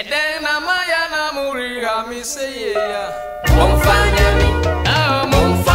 ɛdɛn na maya na morera me sɛ yea momfa nyɛ me a momfa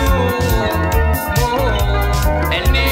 azul. Oh, el.